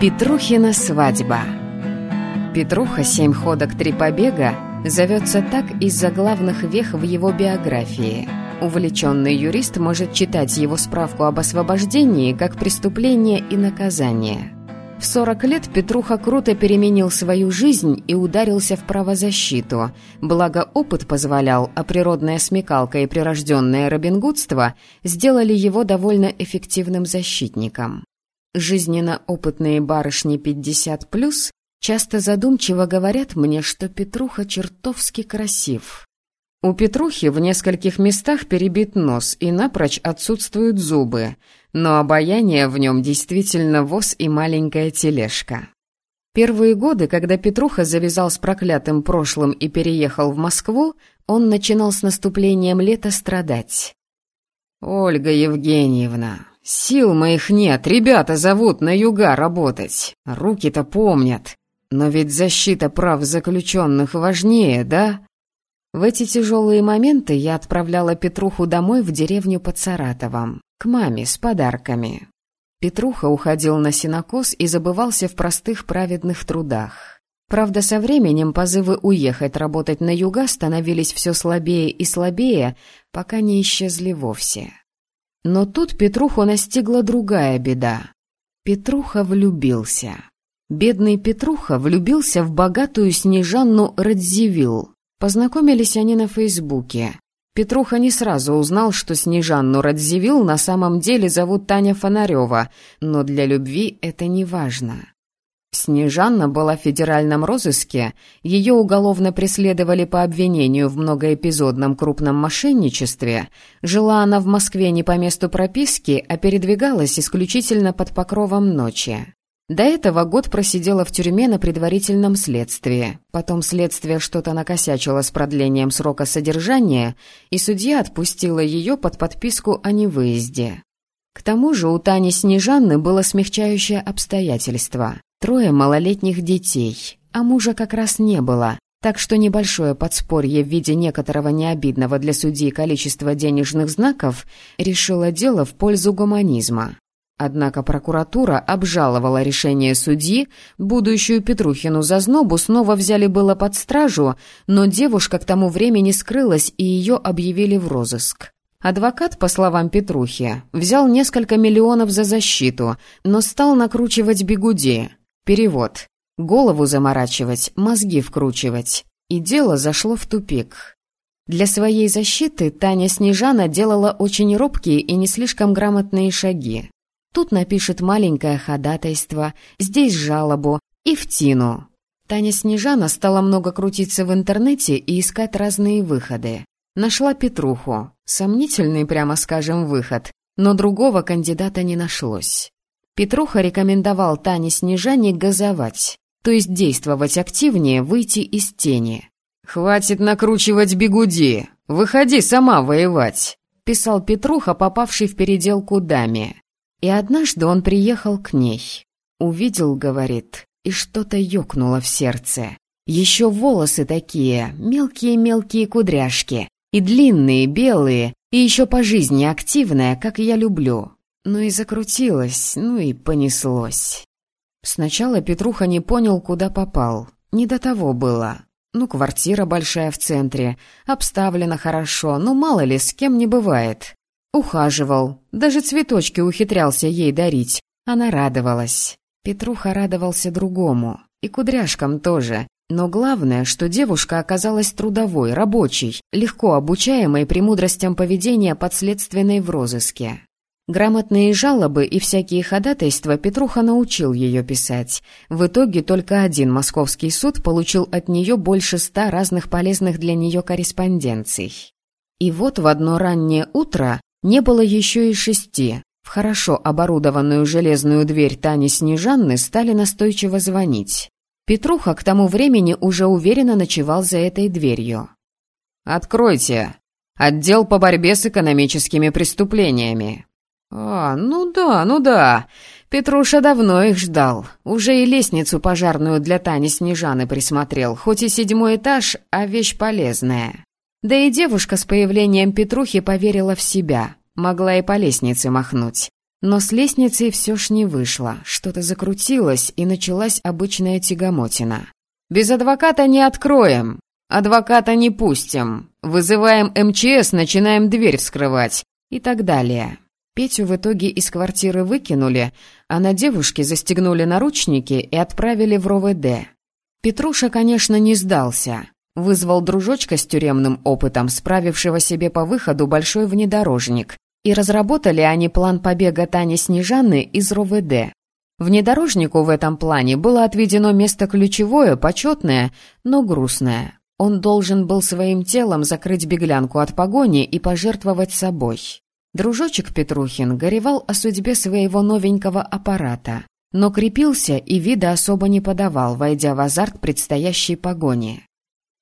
Петрухина свадьба Петруха «Семь ходок, три побега» зовется так из-за главных вех в его биографии. Увлеченный юрист может читать его справку об освобождении как преступление и наказание. В 40 лет Петруха круто переменил свою жизнь и ударился в правозащиту. Благо опыт позволял, а природная смекалка и прирожденное робингудство сделали его довольно эффективным защитником. Жизненно опытные барышни 50+, часто задумчиво говорят мне, что Петруха чертовски красив. У Петрухи в нескольких местах перебит нос и напрочь отсутствуют зубы, но обаяние в нем действительно воз и маленькая тележка. Первые годы, когда Петруха завязал с проклятым прошлым и переехал в Москву, он начинал с наступлением лета страдать. «Ольга Евгеньевна, Сил моих нет, ребята зовут на юга работать. Руки-то помнят. Но ведь защита прав заключенных важнее, да? В эти тяжелые моменты я отправляла Петруху домой в деревню под Саратовом, к маме с подарками. Петруха уходил на синокос и забывался в простых праведных трудах. Правда, со временем позывы уехать работать на юга становились все слабее и слабее, пока не исчезли вовсе. Но тут Петруху настигла другая беда. Петруха влюбился. Бедный Петруха влюбился в богатую Снежанну Радзивилл. Познакомились они на Фейсбуке. Петруха не сразу узнал, что Снежанну Радзивилл на самом деле зовут Таня Фонарева, но для любви это не важно. Снежанна была в федеральном розыске, ее уголовно преследовали по обвинению в многоэпизодном крупном мошенничестве. Жила она в Москве не по месту прописки, а передвигалась исключительно под покровом ночи. До этого год просидела в тюрьме на предварительном следствии. Потом следствие что-то накосячило с продлением срока содержания, и судья отпустила ее под подписку о невыезде. К тому же у Тани Снежанны было смягчающее обстоятельство. Трое малолетних детей, а мужа как раз не было, так что небольшое подспорье в виде некоторого необидного для судьи количества денежных знаков решило дело в пользу гуманизма. Однако прокуратура обжаловала решение судьи, будущую Петрухину зазнобу снова взяли было под стражу, но девушка к тому времени скрылась и ее объявили в розыск. Адвокат, по словам Петрухи, взял несколько миллионов за защиту, но стал накручивать бегуди. Перевод. Голову заморачивать, мозги вкручивать. И дело зашло в тупик. Для своей защиты Таня Снежана делала очень робкие и не слишком грамотные шаги. Тут напишет маленькое ходатайство, здесь жалобу и в тину. Таня Снежана стала много крутиться в интернете и искать разные выходы. Нашла Петруху. Сомнительный, прямо скажем, выход, но другого кандидата не нашлось. Петруха рекомендовал Тане Снежане газовать, то есть действовать активнее, выйти из тени. «Хватит накручивать бегуди! Выходи сама воевать!» — писал Петруха, попавший в переделку даме. И однажды он приехал к ней. Увидел, говорит, и что-то ёкнуло в сердце. Еще волосы такие, мелкие-мелкие кудряшки, и длинные, белые, и еще по жизни активная, как я люблю. Ну и закрутилось, ну и понеслось. Сначала Петруха не понял, куда попал. Не до того было. Ну, квартира большая в центре, обставлена хорошо, ну мало ли, с кем не бывает. Ухаживал, даже цветочки ухитрялся ей дарить. Она радовалась. Петруха радовался другому. И кудряшкам тоже. Но главное, что девушка оказалась трудовой, рабочей, легко обучаемой премудростям поведения подследственной в розыске. Грамотные жалобы и всякие ходатайства Петруха научил ее писать. В итоге только один московский суд получил от нее больше ста разных полезных для нее корреспонденций. И вот в одно раннее утро не было еще и шести. В хорошо оборудованную железную дверь Тани Снежанны стали настойчиво звонить. Петруха к тому времени уже уверенно ночевал за этой дверью. «Откройте! Отдел по борьбе с экономическими преступлениями!» «А, ну да, ну да. Петруша давно их ждал. Уже и лестницу пожарную для Тани Снежаны присмотрел. Хоть и седьмой этаж, а вещь полезная. Да и девушка с появлением Петрухи поверила в себя. Могла и по лестнице махнуть. Но с лестницей все ж не вышло, что-то закрутилось, и началась обычная тягомотина. «Без адвоката не откроем! Адвоката не пустим! Вызываем МЧС, начинаем дверь вскрывать!» И так далее. Петю в итоге из квартиры выкинули, а на девушке застегнули наручники и отправили в РОВД. Петруша, конечно, не сдался. Вызвал дружочка с тюремным опытом, справившего себе по выходу большой внедорожник, и разработали они план побега Тани Снежаны из РОВД. Внедорожнику в этом плане было отведено место ключевое, почетное, но грустное. Он должен был своим телом закрыть беглянку от погони и пожертвовать собой. Дружочек Петрухин горевал о судьбе своего новенького аппарата, но крепился и вида особо не подавал, войдя в азарт предстоящей погони.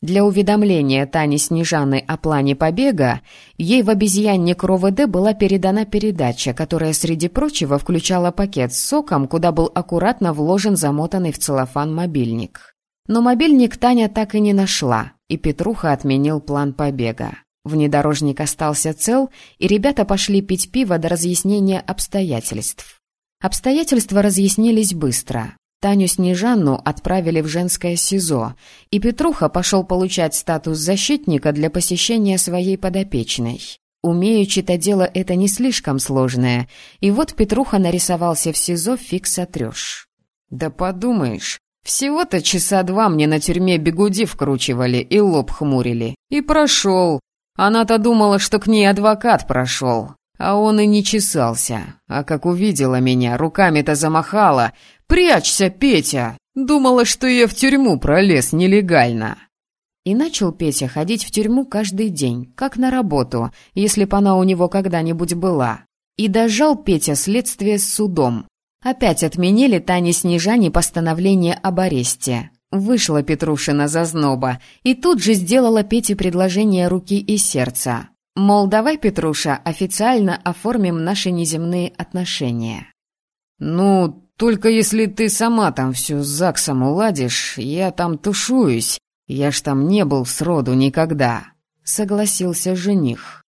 Для уведомления Тани Снежаны о плане побега ей в обезьянник РОВД была передана передача, которая, среди прочего, включала пакет с соком, куда был аккуратно вложен замотанный в целлофан мобильник. Но мобильник Таня так и не нашла, и Петруха отменил план побега. Внедорожник остался цел, и ребята пошли пить пиво до разъяснения обстоятельств. Обстоятельства разъяснились быстро. Таню Снежанну отправили в женское СИЗО, и Петруха пошел получать статус защитника для посещения своей подопечной. Умеючи-то дело это не слишком сложное, и вот Петруха нарисовался в СИЗО фиг сотрешь. «Да подумаешь, всего-то часа два мне на тюрьме бегуди вкручивали и лоб хмурили. И прошел. Она-то думала, что к ней адвокат прошел. А он и не чесался. А как увидела меня, руками-то замахала. «Прячься, Петя!» Думала, что я в тюрьму пролез нелегально. И начал Петя ходить в тюрьму каждый день, как на работу, если б она у него когда-нибудь была. И дожал Петя следствие с судом. Опять отменили Тане Снежане постановление об аресте. Вышла Петрушина зазноба и тут же сделала Пете предложение руки и сердца. Мол, давай, Петруша, официально оформим наши неземные отношения. «Ну, только если ты сама там все с ЗАГСом уладишь, я там тушуюсь. Я ж там не был сроду никогда», — согласился жених.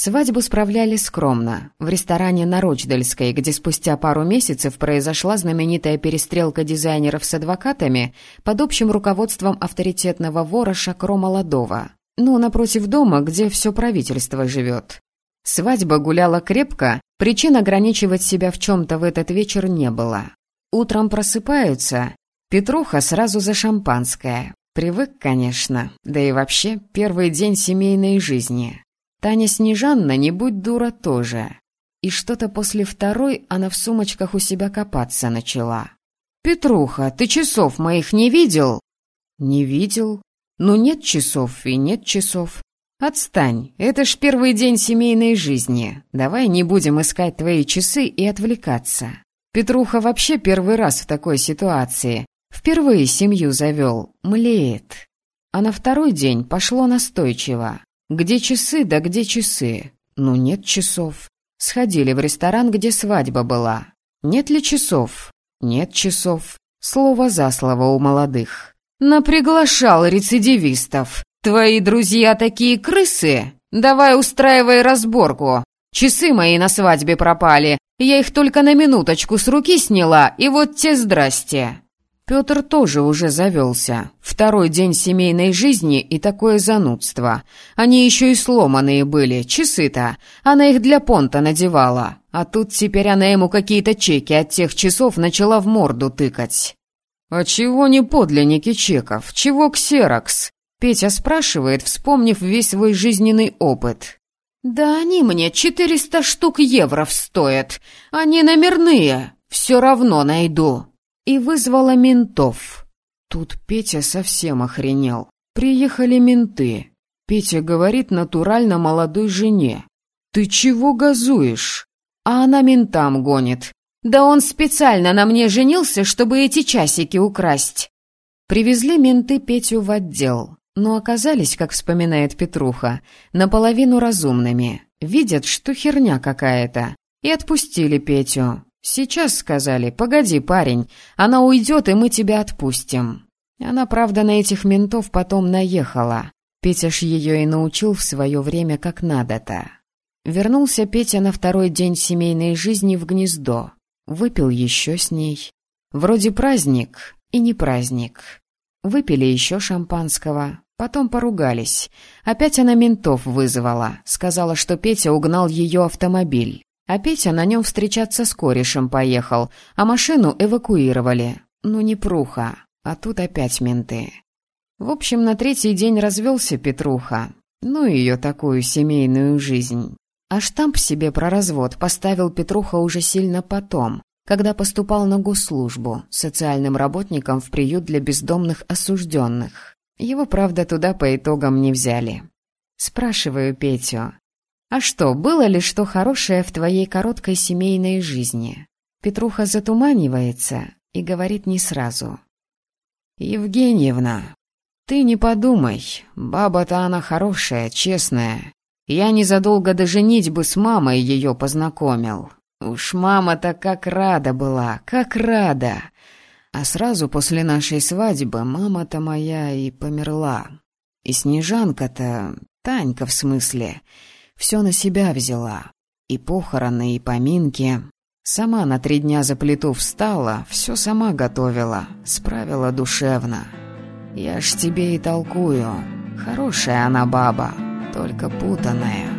Свадьбу справляли скромно, в ресторане на Рочдельской, где спустя пару месяцев произошла знаменитая перестрелка дизайнеров с адвокатами под общим руководством авторитетного вора Шакро Молодого. Ну, напротив дома, где все правительство живет. Свадьба гуляла крепко, причин ограничивать себя в чем-то в этот вечер не было. Утром просыпаются, Петруха сразу за шампанское. Привык, конечно, да и вообще первый день семейной жизни. Таня Снежанна, не будь дура, тоже. И что-то после второй она в сумочках у себя копаться начала. «Петруха, ты часов моих не видел?» «Не видел», ну нет часов и нет часов. Отстань, это ж первый день семейной жизни. Давай не будем искать твои часы и отвлекаться. Петруха вообще первый раз в такой ситуации. Впервые семью завел, млеет. А на второй день пошло настойчиво. Где часы, да где часы? Ну нет часов. Сходили в ресторан, где свадьба была. Нет ли часов? Нет часов. Слово за слово у молодых. «Наприглашал рецидивистов. Твои друзья такие крысы? Давай устраивай разборку. Часы мои на свадьбе пропали. Я их только на минуточку с руки сняла, и вот те здрасте». Петр тоже уже завелся. Второй день семейной жизни и такое занудство. Они еще и сломанные были, часы-то. Она их для понта надевала. А тут теперь она ему какие-то чеки от тех часов начала в морду тыкать. «А чего не подлинники чеков? Чего ксерокс?» Петя спрашивает, вспомнив весь свой жизненный опыт. «Да они мне четыреста штук евро стоят. Они номерные. Все равно найду». И вызвала ментов. Тут Петя совсем охренел. Приехали менты. Петя говорит натурально молодой жене. «Ты чего газуешь?» А она ментам гонит. Да он специально на мне женился, чтобы эти часики украсть. Привезли менты Петю в отдел, но оказались, как вспоминает Петруха, наполовину разумными. Видят, что херня какая-то. И отпустили Петю. Сейчас сказали, погоди, парень, она уйдет, и мы тебя отпустим. Она, правда, на этих ментов потом наехала. Петя ж ее и научил в свое время как надо-то. Вернулся Петя на второй день семейной жизни в гнездо. Выпил еще с ней. Вроде праздник и не праздник. Выпили еще шампанского, потом поругались. Опять она ментов вызвала, сказала, что Петя угнал ее автомобиль. А Петя на нем встречаться с корешем поехал, а машину эвакуировали. Ну не пруха, а тут опять менты. В общем, на третий день развелся Петруха. Ну ее такую семейную жизнь. А штамп себе про развод поставил Петруха уже сильно потом, когда поступал на госслужбу социальным работником в приют для бездомных осужденных. Его, правда, туда по итогам не взяли. Спрашиваю Петю, «А что, было ли что хорошее в твоей короткой семейной жизни?» Петруха затуманивается и говорит не сразу. «Евгеньевна, ты не подумай, баба-то она хорошая, честная, я незадолго до женитьбы с мамой ее познакомил. Уж мама-то как рада была, как рада. А сразу после нашей свадьбы мама-то моя и померла. И Снежанка-то, Танька в смысле, все на себя взяла. И похороны, и поминки. Сама на три дня за плиту встала, все сама готовила, справила душевно. Я ж тебе и толкую. Хорошая она баба только путанная.